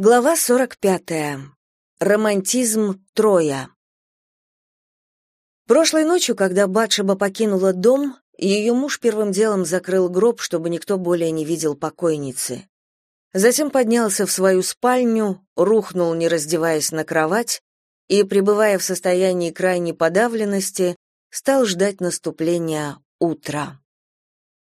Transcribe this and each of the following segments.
Глава 45. Романтизм Троя. Прошлой ночью, когда Батшеба покинула дом, ее муж первым делом закрыл гроб, чтобы никто более не видел покойницы. Затем поднялся в свою спальню, рухнул, не раздеваясь на кровать, и, пребывая в состоянии крайней подавленности, стал ждать наступления утра.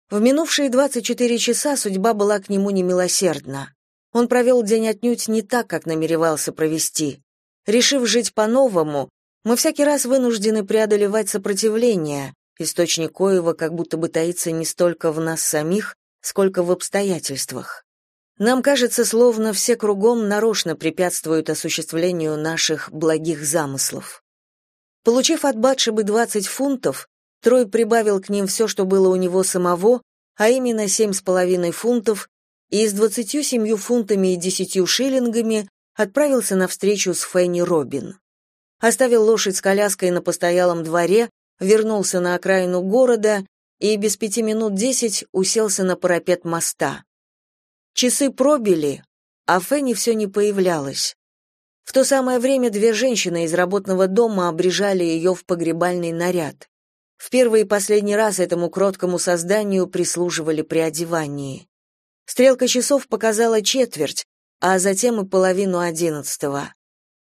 В минувшие 24 часа судьба была к нему немилосердна. Он провел день отнюдь не так, как намеревался провести. Решив жить по-новому, мы всякий раз вынуждены преодолевать сопротивление, источник коего как будто бы таится не столько в нас самих, сколько в обстоятельствах. Нам кажется, словно все кругом нарочно препятствуют осуществлению наших благих замыслов. Получив от Батшебы 20 фунтов, Трой прибавил к ним все, что было у него самого, а именно семь с половиной фунтов, и с двадцатью семью фунтами и десятью шиллингами отправился на встречу с Фенни Робин. Оставил лошадь с коляской на постоялом дворе, вернулся на окраину города и без пяти минут десять уселся на парапет моста. Часы пробили, а Фенни все не появлялась. В то самое время две женщины из работного дома обрежали ее в погребальный наряд. В первый и последний раз этому кроткому созданию прислуживали при одевании. Стрелка часов показала четверть, а затем и половину одиннадцатого.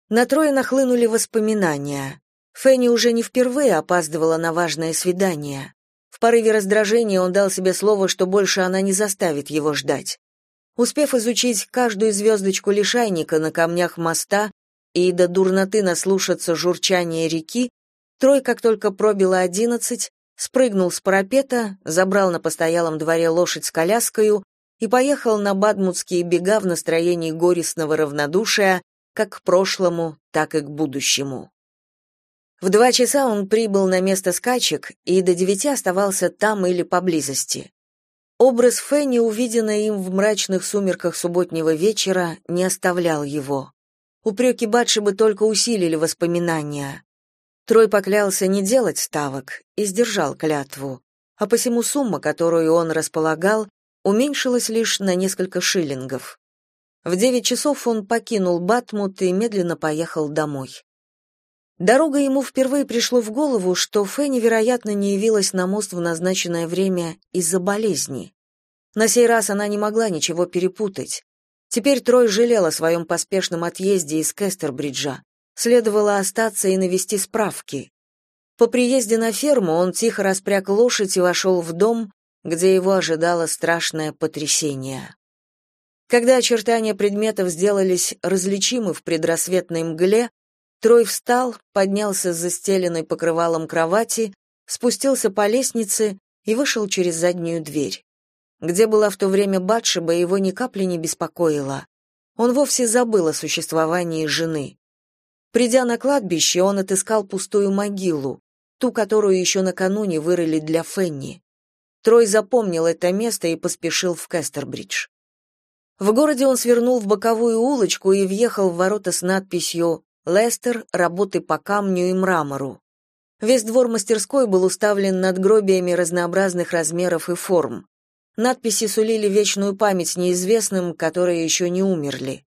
На трое нахлынули воспоминания. Фенни уже не впервые опаздывала на важное свидание. В порыве раздражения он дал себе слово, что больше она не заставит его ждать. Успев изучить каждую звездочку лишайника на камнях моста и до дурноты наслушаться журчания реки, Трой, как только пробило одиннадцать, спрыгнул с парапета, забрал на постоялом дворе лошадь с коляскою и поехал на бадмутские бега в настроении горестного равнодушия как к прошлому, так и к будущему. В два часа он прибыл на место скачек и до девяти оставался там или поблизости. Образ Фенни, увиденный им в мрачных сумерках субботнего вечера, не оставлял его. Упреки Батшибы только усилили воспоминания. Трой поклялся не делать ставок и сдержал клятву, а посему сумма, которую он располагал, уменьшилось лишь на несколько шиллингов. В девять часов он покинул Батмут и медленно поехал домой. Дорога ему впервые пришло в голову, что Фенни, вероятно, не явилась на мост в назначенное время из-за болезни. На сей раз она не могла ничего перепутать. Теперь Трой жалел о своем поспешном отъезде из Кестербриджа. Следовало остаться и навести справки. По приезде на ферму он тихо распряг лошадь и вошел в дом, где его ожидало страшное потрясение. Когда очертания предметов сделались различимы в предрассветной мгле, Трой встал, поднялся с застеленной покрывалом кровати, спустился по лестнице и вышел через заднюю дверь. Где была в то время Батшеба, его ни капли не беспокоило. Он вовсе забыл о существовании жены. Придя на кладбище, он отыскал пустую могилу, ту, которую еще накануне вырыли для Фенни. Трой запомнил это место и поспешил в Кестербридж. В городе он свернул в боковую улочку и въехал в ворота с надписью «Лестер. Работы по камню и мрамору». Весь двор мастерской был уставлен надгробиями разнообразных размеров и форм. Надписи сулили вечную память неизвестным, которые еще не умерли.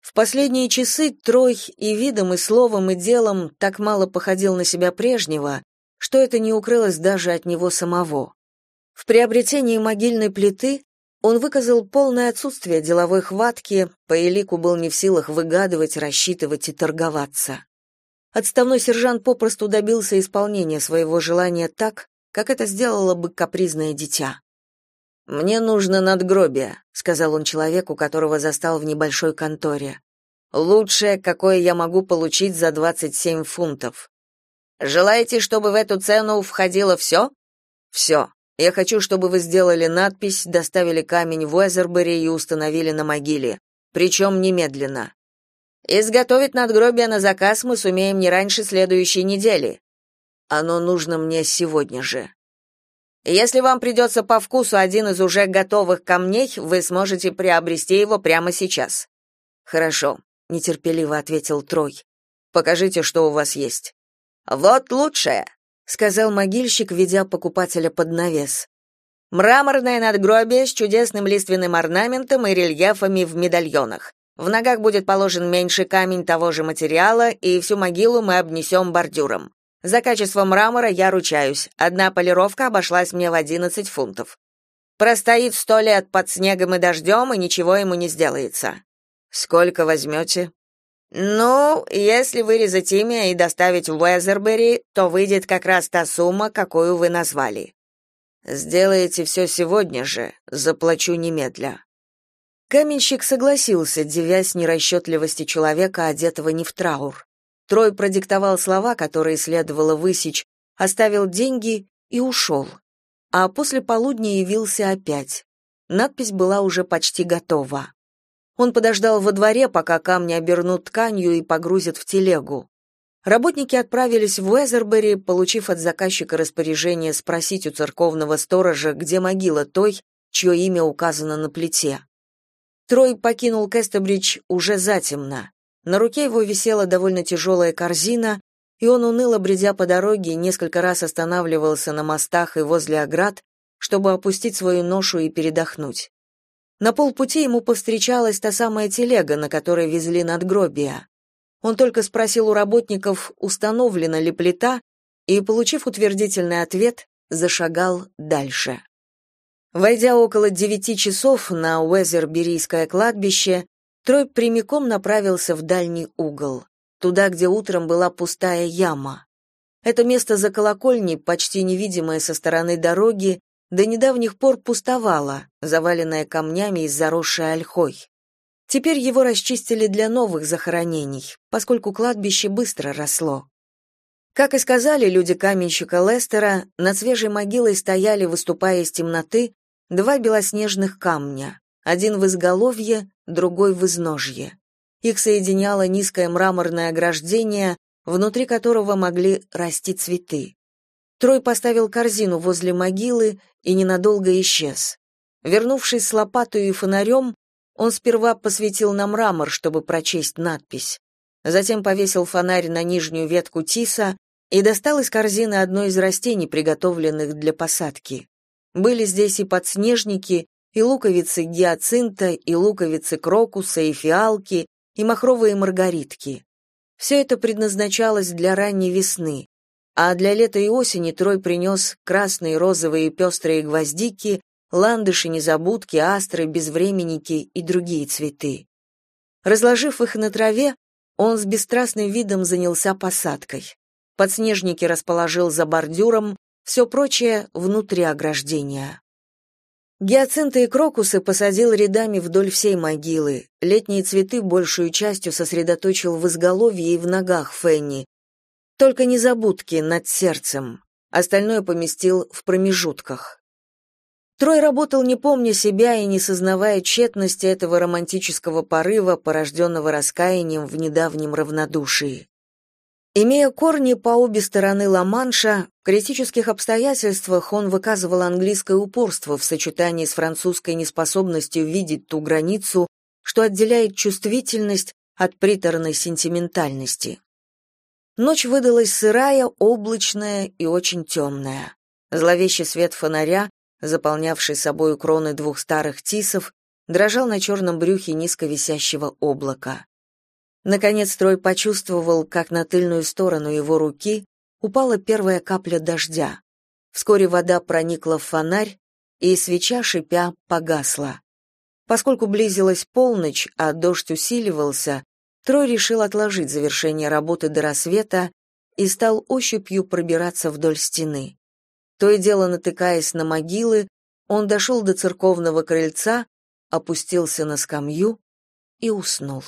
В последние часы Трой и видом, и словом, и делом так мало походил на себя прежнего, что это не укрылось даже от него самого. В приобретении могильной плиты он выказал полное отсутствие деловой хватки, по элику был не в силах выгадывать, рассчитывать и торговаться. Отставной сержант попросту добился исполнения своего желания так, как это сделало бы капризное дитя. «Мне нужно надгробие», — сказал он человеку, которого застал в небольшой конторе. «Лучшее, какое я могу получить за 27 фунтов». «Желаете, чтобы в эту цену входило все?» «Все», я хочу, чтобы вы сделали надпись, доставили камень в Уэзербери и установили на могиле. Причем немедленно. Изготовить надгробие на заказ мы сумеем не раньше следующей недели. Оно нужно мне сегодня же. Если вам придется по вкусу один из уже готовых камней, вы сможете приобрести его прямо сейчас. Хорошо, нетерпеливо ответил Трой. Покажите, что у вас есть. Вот лучшее сказал могильщик, ведя покупателя под навес. Мраморное надгробие с чудесным лиственным орнаментом и рельефами в медальонах. В ногах будет положен меньший камень того же материала, и всю могилу мы обнесем бордюром. За качество мрамора я ручаюсь. Одна полировка обошлась мне в 11 фунтов. Простоит сто лет под снегом и дождем, и ничего ему не сделается. Сколько возьмете?» «Ну, если вырезать имя и доставить в Уэзербери, то выйдет как раз та сумма, какую вы назвали. Сделаете все сегодня же, заплачу немедля». Каменщик согласился, девясь нерасчетливости человека, одетого не в траур. Трой продиктовал слова, которые следовало высечь, оставил деньги и ушел. А после полудня явился опять. Надпись была уже почти готова. Он подождал во дворе, пока камни обернут тканью и погрузят в телегу. Работники отправились в Уэзербери, получив от заказчика распоряжение спросить у церковного сторожа, где могила той, чье имя указано на плите. Трой покинул Кэстебридж уже затемно. На руке его висела довольно тяжелая корзина, и он уныло бредя по дороге несколько раз останавливался на мостах и возле оград, чтобы опустить свою ношу и передохнуть. На полпути ему повстречалась та самая телега, на которой везли надгробия. Он только спросил у работников, установлена ли плита, и, получив утвердительный ответ, зашагал дальше. Войдя около девяти часов на Уэзерберийское кладбище, Трой прямиком направился в дальний угол, туда, где утром была пустая яма. Это место за колокольней, почти невидимое со стороны дороги, до недавних пор пустовало, заваленное камнями и заросшее ольхой. Теперь его расчистили для новых захоронений, поскольку кладбище быстро росло. Как и сказали люди каменщика Лестера, над свежей могилой стояли, выступая из темноты, два белоснежных камня, один в изголовье, другой в изножье. Их соединяло низкое мраморное ограждение, внутри которого могли расти цветы. Трой поставил корзину возле могилы и ненадолго исчез. Вернувшись с лопатой и фонарем, он сперва посветил на мрамор, чтобы прочесть надпись. Затем повесил фонарь на нижнюю ветку тиса и достал из корзины одно из растений, приготовленных для посадки. Были здесь и подснежники, и луковицы гиацинта, и луковицы крокуса, и фиалки, и махровые маргаритки. Все это предназначалось для ранней весны, а для лета и осени Трой принес красные, розовые и пестрые гвоздики, ландыши, незабудки, астры, безвременники и другие цветы. Разложив их на траве, он с бесстрастным видом занялся посадкой. Подснежники расположил за бордюром, все прочее внутри ограждения. Гиацинты и крокусы посадил рядами вдоль всей могилы. Летние цветы большую частью сосредоточил в изголовье и в ногах Фенни, только незабудки над сердцем. Остальное поместил в промежутках. Трой работал не помня себя и не сознавая тщетности этого романтического порыва, порожденного раскаянием в недавнем равнодушии. Имея корни по обе стороны Ла-Манша, в критических обстоятельствах он выказывал английское упорство в сочетании с французской неспособностью видеть ту границу, что отделяет чувствительность от приторной сентиментальности. Ночь выдалась сырая, облачная и очень темная. Зловещий свет фонаря, заполнявший собою кроны двух старых тисов, дрожал на черном брюхе низко висящего облака. Наконец Трой почувствовал, как на тыльную сторону его руки упала первая капля дождя. Вскоре вода проникла в фонарь, и свеча, шипя, погасла. Поскольку близилась полночь, а дождь усиливался, Трой решил отложить завершение работы до рассвета и стал ощупью пробираться вдоль стены. То и дело натыкаясь на могилы, он дошел до церковного крыльца, опустился на скамью и уснул.